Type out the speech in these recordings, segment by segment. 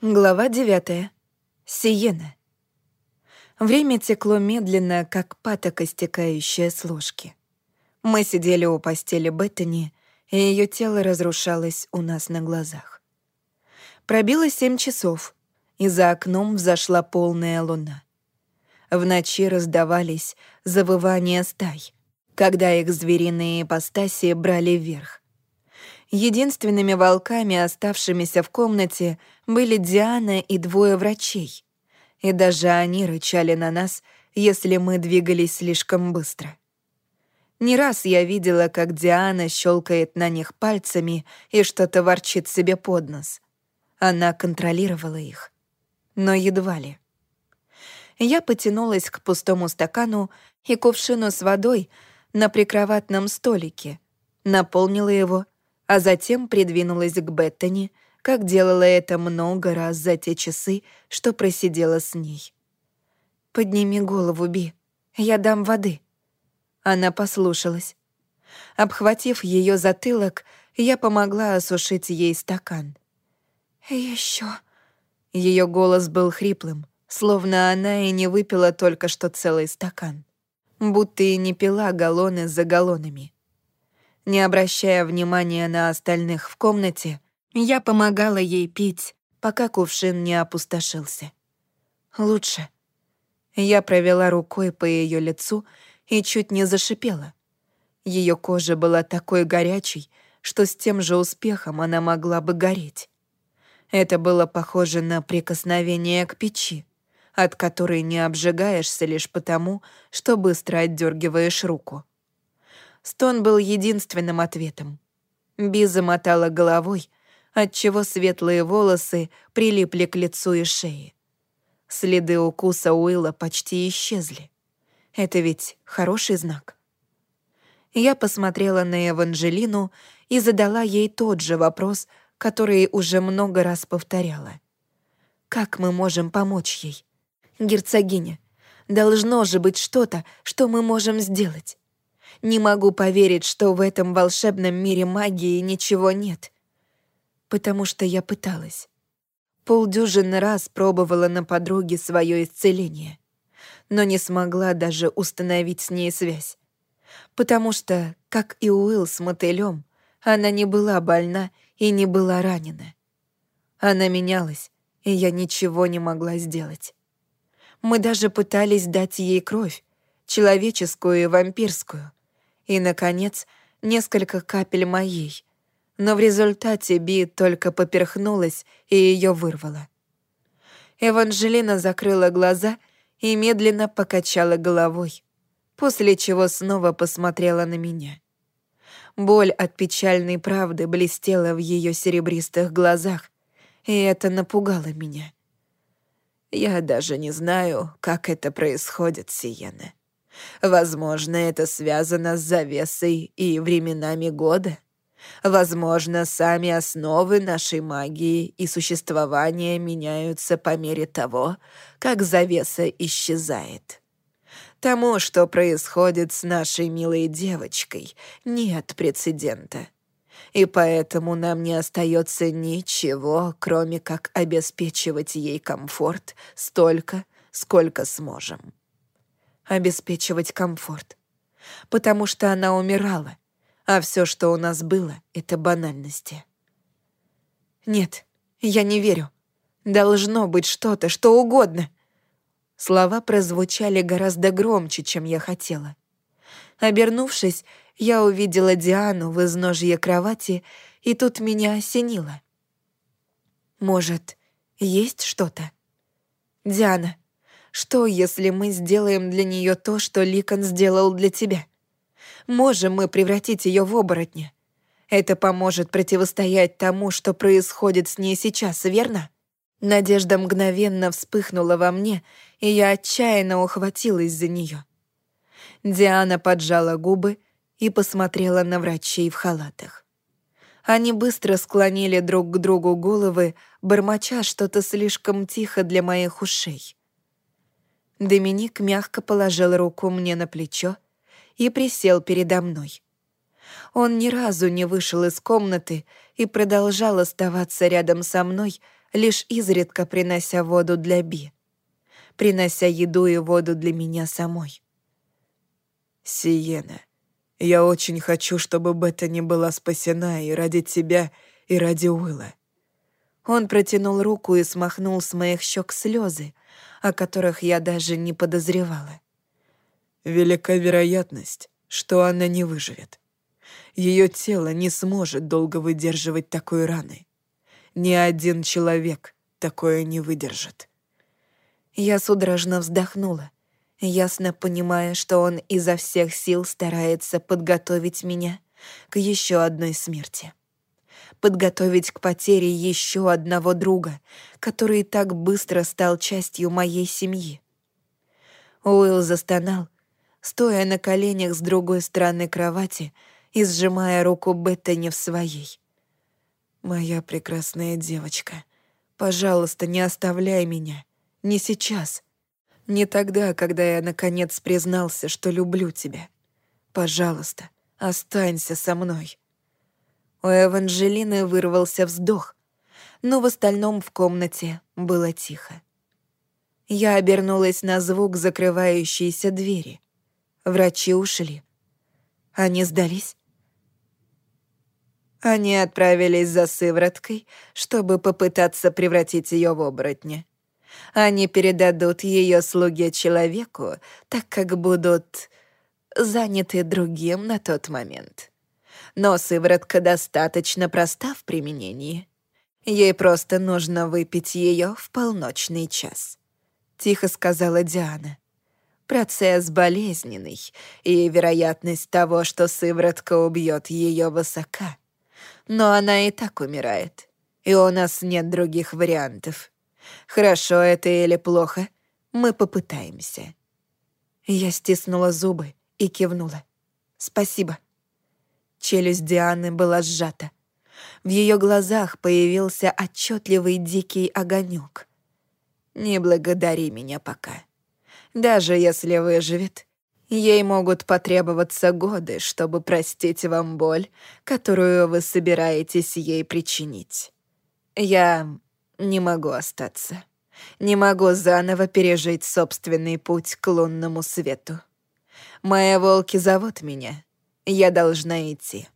Глава девятая. Сиена. Время текло медленно, как патока, стекающая с ложки. Мы сидели у постели Беттани, и ее тело разрушалось у нас на глазах. Пробило семь часов, и за окном взошла полная луна. В ночи раздавались завывания стай, когда их звериные ипостаси брали вверх. Единственными волками, оставшимися в комнате, были Диана и двое врачей. И даже они рычали на нас, если мы двигались слишком быстро. Не раз я видела, как Диана щелкает на них пальцами и что-то ворчит себе под нос. Она контролировала их. Но едва ли. Я потянулась к пустому стакану и кувшину с водой на прикроватном столике, наполнила его — а затем придвинулась к Беттани, как делала это много раз за те часы, что просидела с ней. «Подними голову, Би, я дам воды». Она послушалась. Обхватив ее затылок, я помогла осушить ей стакан. Еще. Ее голос был хриплым, словно она и не выпила только что целый стакан. Будто и не пила галлоны за галлонами. Не обращая внимания на остальных в комнате, я помогала ей пить, пока кувшин не опустошился. Лучше. Я провела рукой по ее лицу и чуть не зашипела. Ее кожа была такой горячей, что с тем же успехом она могла бы гореть. Это было похоже на прикосновение к печи, от которой не обжигаешься лишь потому, что быстро отдергиваешь руку. Стон был единственным ответом. Би замотала головой, отчего светлые волосы прилипли к лицу и шее. Следы укуса Уилла почти исчезли. Это ведь хороший знак. Я посмотрела на Эванжелину и задала ей тот же вопрос, который уже много раз повторяла. «Как мы можем помочь ей? Герцогиня, должно же быть что-то, что мы можем сделать. Не могу поверить, что в этом волшебном мире магии ничего нет. Потому что я пыталась. Полдюжины раз пробовала на подруге свое исцеление, но не смогла даже установить с ней связь. Потому что, как и Уилл с мотылем, она не была больна и не была ранена. Она менялась, и я ничего не могла сделать. Мы даже пытались дать ей кровь, человеческую и вампирскую, и, наконец, несколько капель моей. Но в результате Би только поперхнулась и ее вырвала. Эванжелина закрыла глаза и медленно покачала головой, после чего снова посмотрела на меня. Боль от печальной правды блестела в ее серебристых глазах, и это напугало меня. «Я даже не знаю, как это происходит, Сиена», Возможно, это связано с завесой и временами года. Возможно, сами основы нашей магии и существования меняются по мере того, как завеса исчезает. Тому, что происходит с нашей милой девочкой, нет прецедента. И поэтому нам не остается ничего, кроме как обеспечивать ей комфорт столько, сколько сможем обеспечивать комфорт. Потому что она умирала, а все, что у нас было, — это банальности. Нет, я не верю. Должно быть что-то, что угодно. Слова прозвучали гораздо громче, чем я хотела. Обернувшись, я увидела Диану в изножье кровати, и тут меня осенило. Может, есть что-то? Диана, что, если мы сделаем для нее то, что Ликон сделал для тебя? Можем мы превратить ее в оборотня? Это поможет противостоять тому, что происходит с ней сейчас, верно? Надежда мгновенно вспыхнула во мне, и я отчаянно ухватилась за нее. Диана поджала губы и посмотрела на врачей в халатах. Они быстро склонили друг к другу головы, бормоча что-то слишком тихо для моих ушей. Доминик мягко положил руку мне на плечо и присел передо мной. Он ни разу не вышел из комнаты и продолжал оставаться рядом со мной, лишь изредка принося воду для Би, принося еду и воду для меня самой. «Сиена, я очень хочу, чтобы Бета была спасена и ради тебя, и ради Уилла». Он протянул руку и смахнул с моих щек слезы, о которых я даже не подозревала. Велика вероятность, что она не выживет. Ее тело не сможет долго выдерживать такой раны. Ни один человек такое не выдержит. Я судорожно вздохнула, ясно понимая, что он изо всех сил старается подготовить меня к еще одной смерти. Подготовить к потере еще одного друга, который так быстро стал частью моей семьи. Уилл застонал, стоя на коленях с другой стороны кровати и сжимая руку Беттани в своей. «Моя прекрасная девочка, пожалуйста, не оставляй меня. Не сейчас. Не тогда, когда я наконец признался, что люблю тебя. Пожалуйста, останься со мной». У Эванжелины вырвался вздох, но в остальном в комнате было тихо. Я обернулась на звук закрывающейся двери. Врачи ушли. Они сдались? Они отправились за сывороткой, чтобы попытаться превратить ее в оборотня. Они передадут ее слуге человеку, так как будут заняты другим на тот момент. Но сыворотка достаточно проста в применении. Ей просто нужно выпить ее в полночный час. Тихо сказала Диана. Процесс болезненный, и вероятность того, что сыворотка убьет ее, высока но она и так умирает. И у нас нет других вариантов. Хорошо это или плохо, мы попытаемся». Я стиснула зубы и кивнула. «Спасибо». Челюсть Дианы была сжата. В ее глазах появился отчетливый дикий огонек. «Не благодари меня пока. Даже если выживет, Ей могут потребоваться годы, чтобы простить вам боль, которую вы собираетесь ей причинить. Я не могу остаться. Не могу заново пережить собственный путь к лунному свету. Мои волки зовут меня. Я должна идти».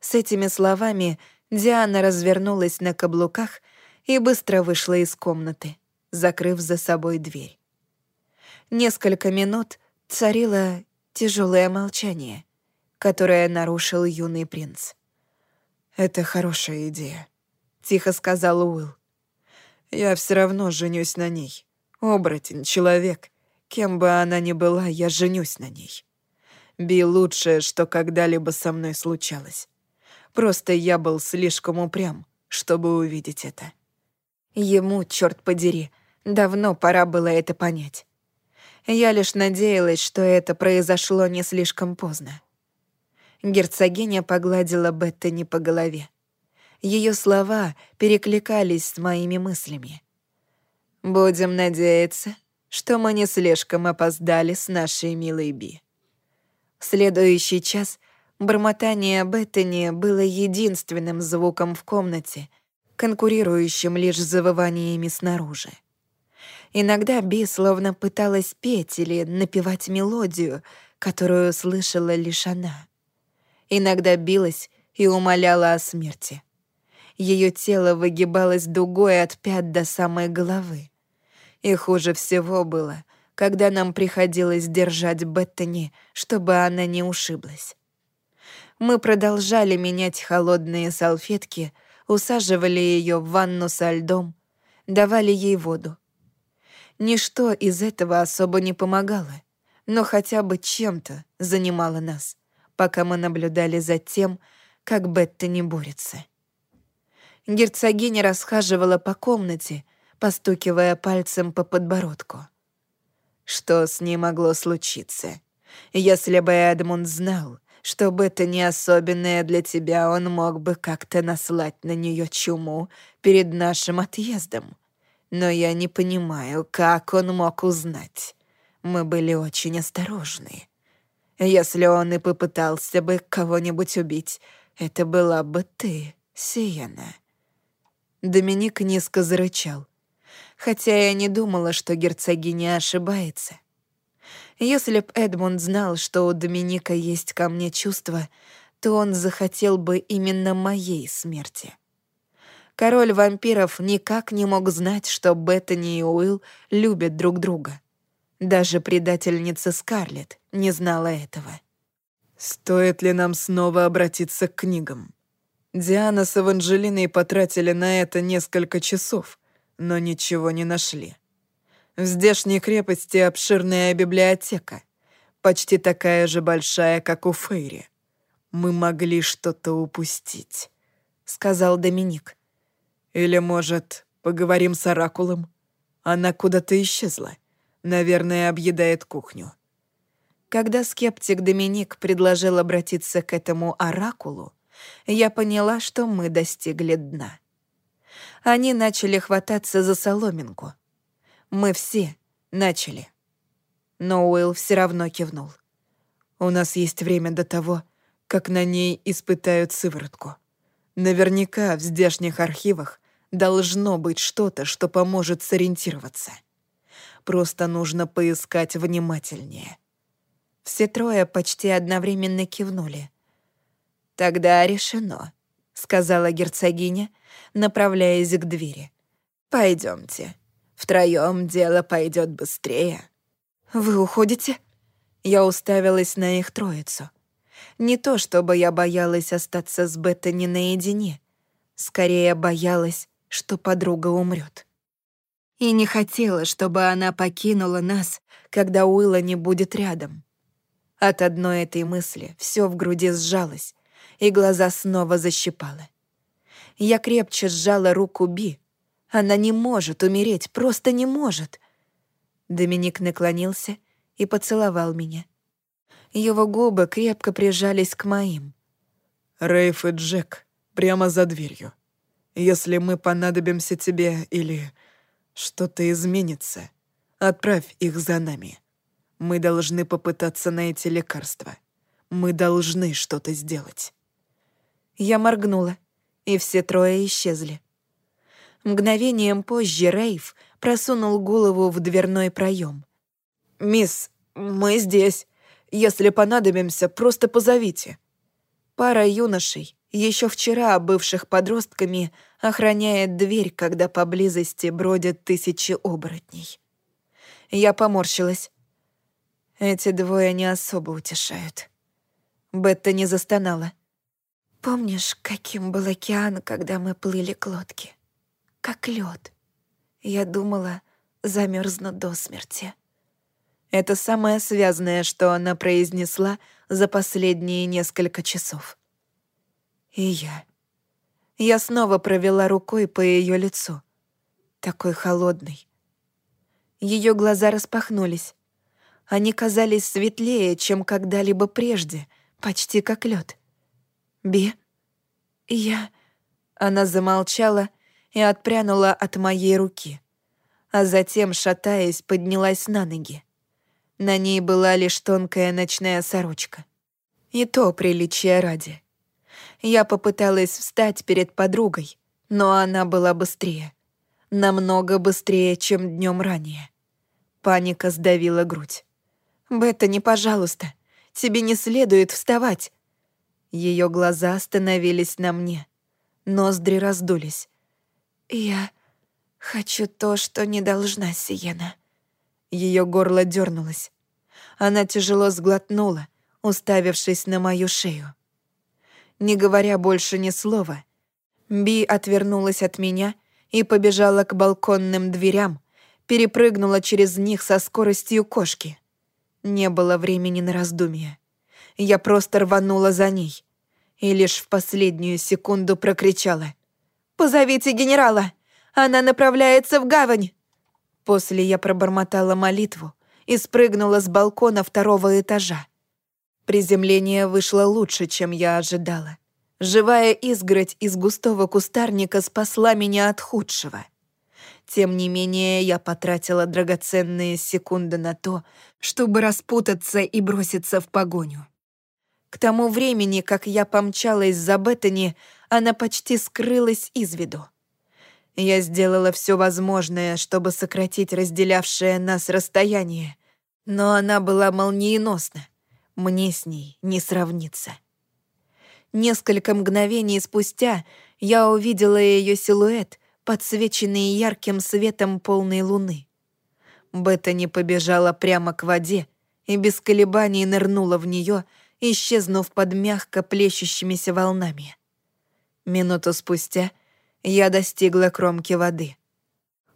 С этими словами Диана развернулась на каблуках и быстро вышла из комнаты, закрыв за собой дверь. Несколько минут — Царило тяжелое молчание, которое нарушил юный принц. «Это хорошая идея», — тихо сказал Уилл. «Я все равно женюсь на ней. Оборотень, человек. Кем бы она ни была, я женюсь на ней. Би лучшее, что когда-либо со мной случалось. Просто я был слишком упрям, чтобы увидеть это». Ему, черт подери, давно пора было это понять. Я лишь надеялась, что это произошло не слишком поздно. Герцогиня погладила Беттани по голове. Ее слова перекликались с моими мыслями. «Будем надеяться, что мы не слишком опоздали с нашей милой Би». Следующий час бормотание Беттани было единственным звуком в комнате, конкурирующим лишь завываниями снаружи. Иногда Би словно пыталась петь или напевать мелодию, которую слышала лишь она. Иногда билась и умоляла о смерти. Ее тело выгибалось дугой от пят до самой головы. И хуже всего было, когда нам приходилось держать Беттани, чтобы она не ушиблась. Мы продолжали менять холодные салфетки, усаживали ее в ванну со льдом, давали ей воду. Ничто из этого особо не помогало, но хотя бы чем-то занимало нас, пока мы наблюдали за тем, как Бетта не борется. Герцогиня расхаживала по комнате, постукивая пальцем по подбородку. Что с ней могло случиться? Если бы Эдмунд знал, что Бетта не особенная для тебя, он мог бы как-то наслать на нее чуму перед нашим отъездом но я не понимаю, как он мог узнать. Мы были очень осторожны. Если он и попытался бы кого-нибудь убить, это была бы ты, Сиена». Доминик низко зарычал, хотя я не думала, что герцогиня ошибается. Если б Эдмунд знал, что у Доминика есть ко мне чувства, то он захотел бы именно моей смерти. Король вампиров никак не мог знать, что Беттани и Уилл любят друг друга. Даже предательница Скарлетт не знала этого. «Стоит ли нам снова обратиться к книгам?» Диана с Эванжелиной потратили на это несколько часов, но ничего не нашли. В здешней крепости обширная библиотека, почти такая же большая, как у Фейри. Мы могли что-то упустить, сказал Доминик. Или, может, поговорим с Оракулом? Она куда-то исчезла. Наверное, объедает кухню. Когда скептик Доминик предложил обратиться к этому оракулу, я поняла, что мы достигли дна. Они начали хвататься за соломинку. Мы все начали. Но Уилл все равно кивнул. «У нас есть время до того, как на ней испытают сыворотку. Наверняка в здешних архивах Должно быть что-то, что поможет сориентироваться. Просто нужно поискать внимательнее. Все трое почти одновременно кивнули. «Тогда решено», — сказала герцогиня, направляясь к двери. Пойдемте. Втроем дело пойдет быстрее». «Вы уходите?» Я уставилась на их троицу. Не то чтобы я боялась остаться с Беттани наедине. Скорее боялась, что подруга умрет. И не хотела, чтобы она покинула нас, когда Уилла не будет рядом. От одной этой мысли все в груди сжалось, и глаза снова защипало. Я крепче сжала руку Би. Она не может умереть, просто не может. Доминик наклонился и поцеловал меня. Его губы крепко прижались к моим. «Рейф и Джек прямо за дверью», если мы понадобимся тебе или что-то изменится, отправь их за нами. Мы должны попытаться найти лекарство. Мы должны что-то сделать». Я моргнула, и все трое исчезли. Мгновением позже Рейв просунул голову в дверной проем. «Мисс, мы здесь. Если понадобимся, просто позовите». Пара юношей, еще вчера бывших подростками, охраняет дверь, когда поблизости бродят тысячи оборотней. Я поморщилась. Эти двое не особо утешают. Бетта не застонала. «Помнишь, каким был океан, когда мы плыли к лодке? Как лед. Я думала, замерзну до смерти». Это самое связанное, что она произнесла за последние несколько часов. И я. Я снова провела рукой по ее лицу. Такой холодный. Ее глаза распахнулись. Они казались светлее, чем когда-либо прежде, почти как лед. «Би?» «Я...» Она замолчала и отпрянула от моей руки, а затем, шатаясь, поднялась на ноги. На ней была лишь тонкая ночная сорочка. И то приличие ради. Я попыталась встать перед подругой, но она была быстрее. Намного быстрее, чем днем ранее. Паника сдавила грудь. «Бетта, пожалуйста. Тебе не следует вставать». Ее глаза остановились на мне. Ноздри раздулись. «Я хочу то, что не должна, Сиена». Ее горло дернулось. Она тяжело сглотнула, уставившись на мою шею не говоря больше ни слова. Би отвернулась от меня и побежала к балконным дверям, перепрыгнула через них со скоростью кошки. Не было времени на раздумья. Я просто рванула за ней и лишь в последнюю секунду прокричала. «Позовите генерала! Она направляется в гавань!» После я пробормотала молитву и спрыгнула с балкона второго этажа. Приземление вышло лучше, чем я ожидала. Живая изгородь из густого кустарника спасла меня от худшего. Тем не менее, я потратила драгоценные секунды на то, чтобы распутаться и броситься в погоню. К тому времени, как я помчалась за Беттани, она почти скрылась из виду. Я сделала все возможное, чтобы сократить разделявшее нас расстояние, но она была молниеносна. Мне с ней не сравниться. Несколько мгновений спустя я увидела ее силуэт, подсвеченный ярким светом полной луны. Беттани побежала прямо к воде и без колебаний нырнула в нее, исчезнув под мягко плещущимися волнами. Минуту спустя я достигла кромки воды.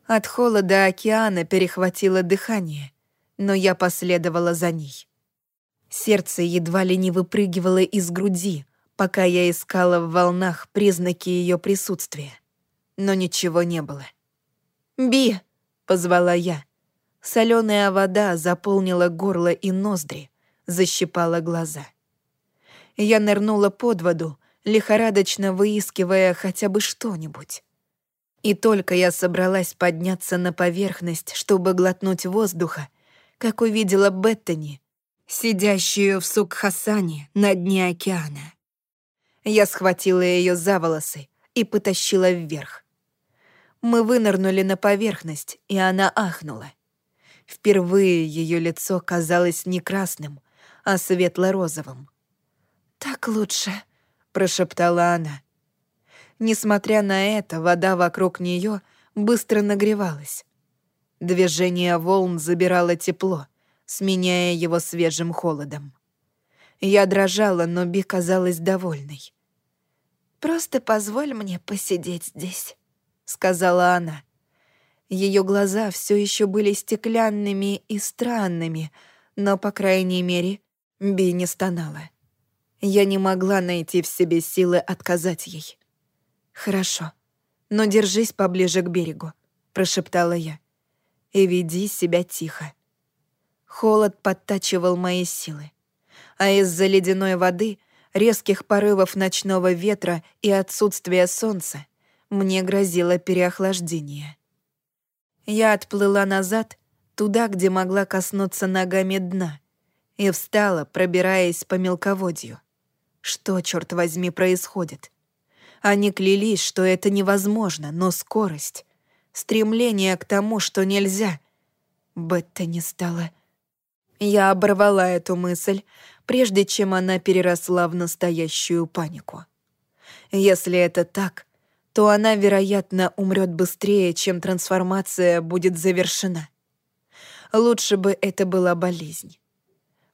От холода океана перехватило дыхание, но я последовала за ней. Сердце едва ли не выпрыгивало из груди, пока я искала в волнах признаки ее присутствия. Но ничего не было. «Би!» — позвала я. Соленая вода заполнила горло и ноздри, защипала глаза. Я нырнула под воду, лихорадочно выискивая хотя бы что-нибудь. И только я собралась подняться на поверхность, чтобы глотнуть воздуха, как увидела Беттани, сидящую в Сукхасане на дне океана. Я схватила ее за волосы и потащила вверх. Мы вынырнули на поверхность, и она ахнула. Впервые ее лицо казалось не красным, а светло-розовым. «Так лучше», — прошептала она. Несмотря на это, вода вокруг нее быстро нагревалась. Движение волн забирало тепло, сменяя его свежим холодом. Я дрожала, но Би казалась довольной. «Просто позволь мне посидеть здесь», — сказала она. Ее глаза все еще были стеклянными и странными, но, по крайней мере, Би не стонала. Я не могла найти в себе силы отказать ей. «Хорошо, но держись поближе к берегу», — прошептала я. «И веди себя тихо». Холод подтачивал мои силы. А из-за ледяной воды, резких порывов ночного ветра и отсутствия солнца мне грозило переохлаждение. Я отплыла назад, туда, где могла коснуться ногами дна, и встала, пробираясь по мелководью. Что, черт возьми, происходит? Они клялись, что это невозможно, но скорость, стремление к тому, что нельзя. Бетта не стала... Я оборвала эту мысль, прежде чем она переросла в настоящую панику. Если это так, то она, вероятно, умрет быстрее, чем трансформация будет завершена. Лучше бы это была болезнь.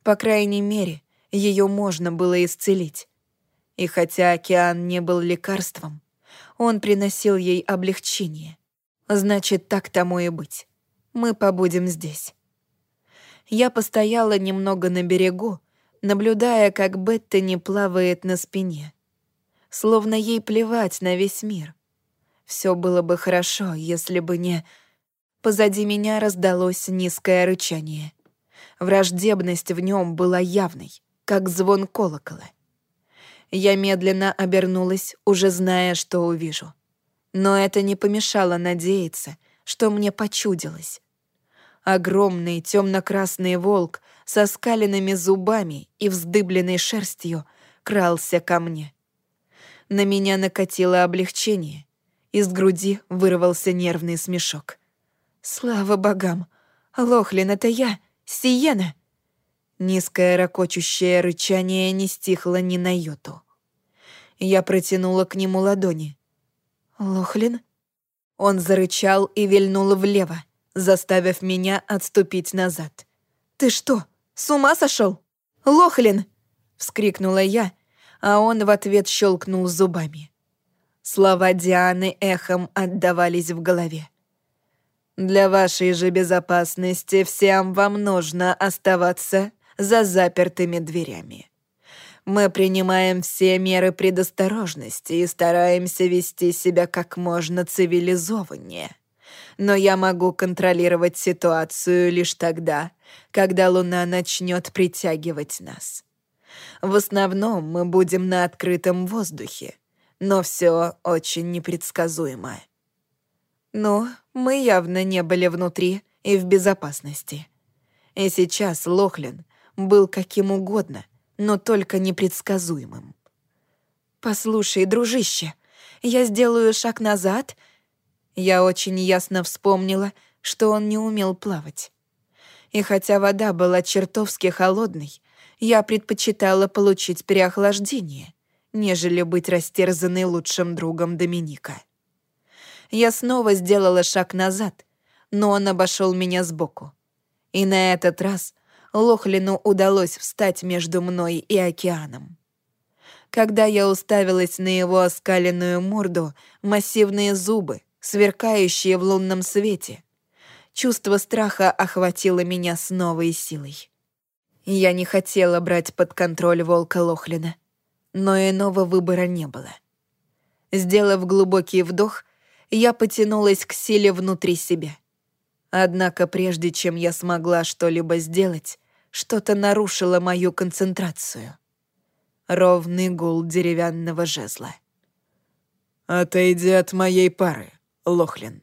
По крайней мере, ее можно было исцелить. И хотя океан не был лекарством, он приносил ей облегчение. Значит, так тому и быть. Мы побудем здесь. Я постояла немного на берегу, наблюдая, как Бетта не плавает на спине. Словно ей плевать на весь мир. Все было бы хорошо, если бы не... Позади меня раздалось низкое рычание. Враждебность в нем была явной, как звон колокола. Я медленно обернулась, уже зная, что увижу. Но это не помешало надеяться, что мне почудилось. Огромный темно-красный волк со скаленными зубами и вздыбленной шерстью крался ко мне. На меня накатило облегчение. Из груди вырвался нервный смешок. «Слава богам! Лохлин, это я!» Сиена!» Низкое ракочущее рычание не стихло ни на йоту. Я протянула к нему ладони. «Лохлин?» Он зарычал и вильнул влево, заставив меня отступить назад. «Ты что, с ума сошел? Лохлин!» — вскрикнула я, а он в ответ щелкнул зубами. Слова Дианы эхом отдавались в голове. Для вашей же безопасности всем вам нужно оставаться за запертыми дверями. Мы принимаем все меры предосторожности и стараемся вести себя как можно цивилизованнее. Но я могу контролировать ситуацию лишь тогда, когда Луна начнет притягивать нас. В основном мы будем на открытом воздухе, но все очень непредсказуемо. Но мы явно не были внутри и в безопасности. И сейчас Лохлин был каким угодно, но только непредсказуемым. «Послушай, дружище, я сделаю шаг назад...» Я очень ясно вспомнила, что он не умел плавать. И хотя вода была чертовски холодной, я предпочитала получить переохлаждение, нежели быть растерзанной лучшим другом Доминика. Я снова сделала шаг назад, но он обошел меня сбоку. И на этот раз Лохлину удалось встать между мной и океаном. Когда я уставилась на его оскаленную морду, массивные зубы, сверкающие в лунном свете, чувство страха охватило меня с новой силой. Я не хотела брать под контроль волка Лохлина, но иного выбора не было. Сделав глубокий вдох, я потянулась к силе внутри себя. Однако прежде чем я смогла что-либо сделать, что-то нарушило мою концентрацию. Ровный гул деревянного жезла. «Отойди от моей пары, Лохлин».